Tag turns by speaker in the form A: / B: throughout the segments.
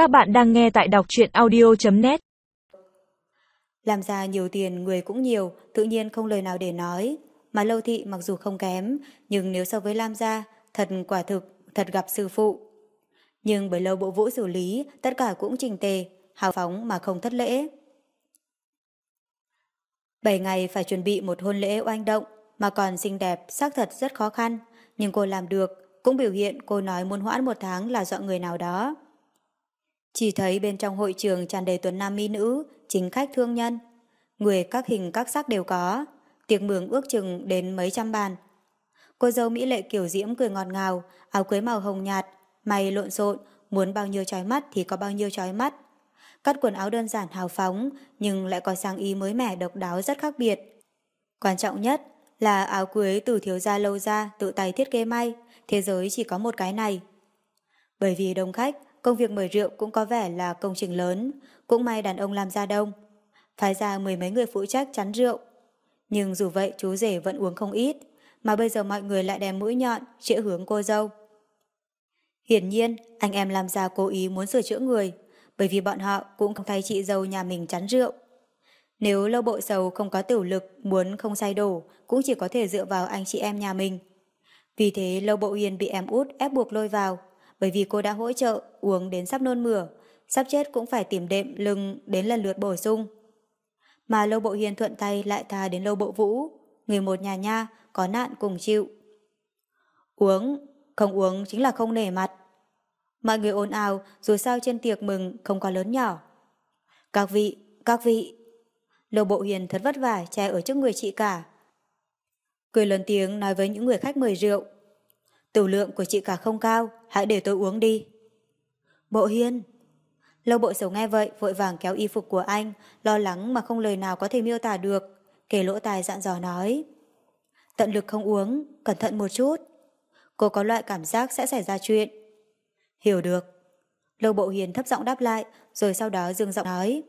A: Các bạn đang nghe tại đọc truyện audio.net
B: Làm ra nhiều tiền người cũng nhiều, tự nhiên không lời nào để nói. Mà Lâu Thị mặc dù không kém, nhưng nếu so với Lam Gia, thật quả thực, thật gặp sư phụ. Nhưng bởi lâu bộ vũ xử lý, tất cả cũng trình tề, hào phóng mà không thất lễ. Bảy ngày phải chuẩn bị một hôn lễ oanh động, mà còn xinh đẹp, xác thật rất khó khăn, nhưng cô làm được, cũng biểu hiện cô nói muốn hoãn một tháng là dọn người nào đó. Chỉ thấy bên trong hội trường tràn đầy tuần nam mỹ nữ, chính khách thương nhân. Người các hình các sắc đều có, tiệc mường ước chừng đến mấy trăm bàn. Cô dâu Mỹ lệ kiểu diễm cười ngọt ngào, áo cưới màu hồng nhạt, mày lộn xộn, muốn bao nhiêu trói mắt thì có bao nhiêu trói mắt. Cắt quần áo đơn giản hào phóng, nhưng lại có sáng ý mới mẻ độc đáo rất khác biệt. Quan trọng nhất là áo cưới từ thiếu gia lâu ra tự tay thiết kế may, thế giới chỉ có một cái này. Bởi vì đông khách, công việc mời rượu cũng có vẻ là công trình lớn, cũng may đàn ông làm ra đông. Phái ra mười mấy người phụ trách chắn rượu. Nhưng dù vậy chú rể vẫn uống không ít, mà bây giờ mọi người lại đem mũi nhọn, chĩa hướng cô dâu. Hiển nhiên, anh em làm ra cố ý muốn sửa chữa người, bởi vì bọn họ cũng không thay chị dâu nhà mình chắn rượu. Nếu lâu bộ sầu không có tiểu lực muốn không say đổ, cũng chỉ có thể dựa vào anh chị em nhà mình. Vì thế lâu bộ hiền bị em út ép buộc lôi vào, bởi vì cô đã hỗ trợ uống đến sắp nôn mửa, sắp chết cũng phải tìm đệm lưng đến lần lượt bổ sung. Mà lâu bộ hiền thuận tay lại tha đến lâu bộ vũ, người một nhà nha, có nạn cùng chịu. Uống, không uống chính là không nể mặt. Mọi người ồn ào dù sao trên tiệc mừng không có lớn nhỏ. Các vị, các vị. Lâu bộ hiền thật vất vả che ở trước người chị cả. Cười lớn tiếng nói với những người khách mời rượu. Tử lượng của chị cả không cao, hãy để tôi uống đi. Bộ hiên. Lâu bộ sầu nghe vậy, vội vàng kéo y phục của anh, lo lắng mà không lời nào có thể miêu tả được. Kể lỗ tài dặn dò nói. Tận lực không uống, cẩn thận một chút. Cô có loại cảm giác sẽ xảy ra chuyện. Hiểu được. Lâu bộ hiền thấp giọng đáp lại, rồi sau đó dương giọng nói.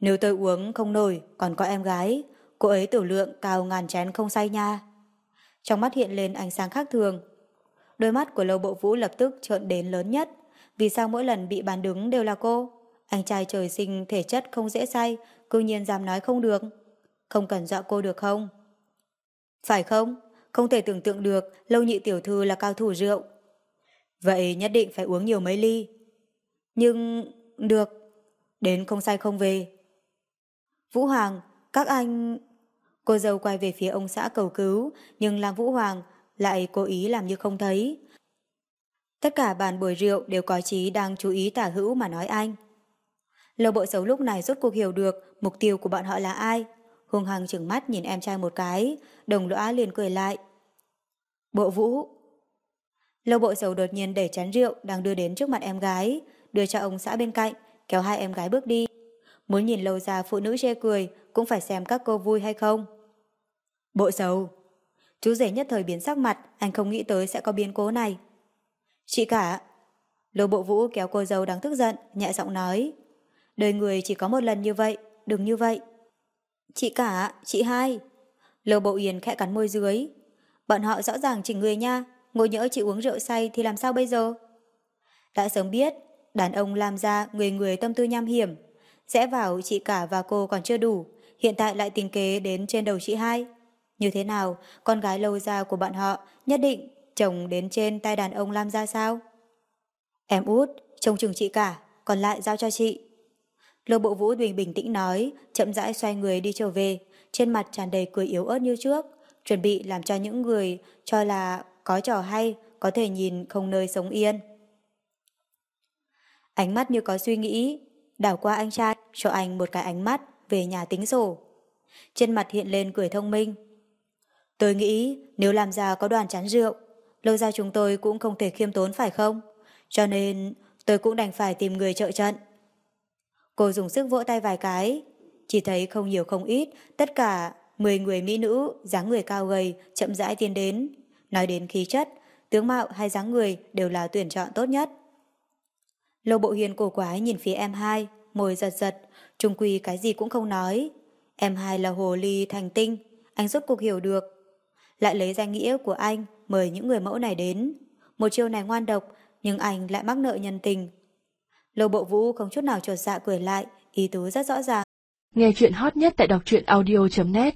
B: Nếu tôi uống không nổi, còn có em gái, cô ấy tiểu lượng cao ngàn chén không say nha. Trong mắt hiện lên ánh sáng khác thường, Đôi mắt của Lâu Bộ Vũ lập tức trợn đến lớn nhất. Vì sao mỗi lần bị bàn đứng đều là cô? Anh trai trời sinh thể chất không dễ say, cư nhiên dám nói không được. Không cần dọa cô được không? Phải không? Không thể tưởng tượng được Lâu Nhị Tiểu Thư là cao thủ rượu. Vậy nhất định phải uống nhiều mấy ly. Nhưng... được. Đến không say không về. Vũ Hoàng, các anh... Cô dâu quay về phía ông xã cầu cứu, nhưng làm Vũ Hoàng lại cố ý làm như không thấy. Tất cả bàn bồi rượu đều có trí đang chú ý tả hữu mà nói anh. Lầu bộ xấu lúc này rốt cuộc hiểu được mục tiêu của bọn họ là ai. Hùng hằng chừng mắt nhìn em trai một cái, đồng lõa liền cười lại. Bộ vũ. Lâu bộ xấu đột nhiên đẩy chén rượu đang đưa đến trước mặt em gái, đưa cho ông xã bên cạnh, kéo hai em gái bước đi. Muốn nhìn lâu ra phụ nữ chê cười, cũng phải xem các cô vui hay không. Bộ xấu. Chú rể nhất thời biến sắc mặt, anh không nghĩ tới sẽ có biến cố này. Chị cả. Lô bộ vũ kéo cô dâu đang tức giận, nhẹ giọng nói. Đời người chỉ có một lần như vậy, đừng như vậy. Chị cả, chị hai. Lô bộ yên khẽ cắn môi dưới. Bọn họ rõ ràng chỉnh người nha, ngồi nhỡ chị uống rượu say thì làm sao bây giờ? Đã sớm biết, đàn ông làm ra người người tâm tư nham hiểm. Sẽ vào chị cả và cô còn chưa đủ, hiện tại lại tình kế đến trên đầu chị hai. Như thế nào, con gái lâu ra của bọn họ nhất định chồng đến trên tay đàn ông Lam ra sao? Em út, trông chừng chị cả, còn lại giao cho chị. Lô bộ vũ bình bình tĩnh nói, chậm rãi xoay người đi trở về, trên mặt tràn đầy cười yếu ớt như trước, chuẩn bị làm cho những người cho là có trò hay, có thể nhìn không nơi sống yên. Ánh mắt như có suy nghĩ, đảo qua anh trai, cho anh một cái ánh mắt về nhà tính sổ. Trên mặt hiện lên cười thông minh, Tôi nghĩ nếu làm ra có đoàn chán rượu, lâu ra chúng tôi cũng không thể khiêm tốn phải không? Cho nên tôi cũng đành phải tìm người trợ trận. Cô dùng sức vỗ tay vài cái, chỉ thấy không nhiều không ít, tất cả 10 người mỹ nữ, dáng người cao gầy, chậm rãi tiến đến. Nói đến khí chất, tướng mạo hay dáng người đều là tuyển chọn tốt nhất. Lô bộ hiền cổ quái nhìn phía em hai, môi giật giật, trung quy cái gì cũng không nói. Em hai là hồ ly thành tinh, anh rốt cuộc hiểu được lại lấy danh nghĩa của anh mời những người mẫu này đến. Một chiêu này ngoan độc, nhưng anh lại mắc nợ nhân tình. Lô bộ vũ không chút nào trột dạ cười lại, ý tứ rất rõ ràng.
A: Nghe chuyện hot nhất tại đọc truyện audio.net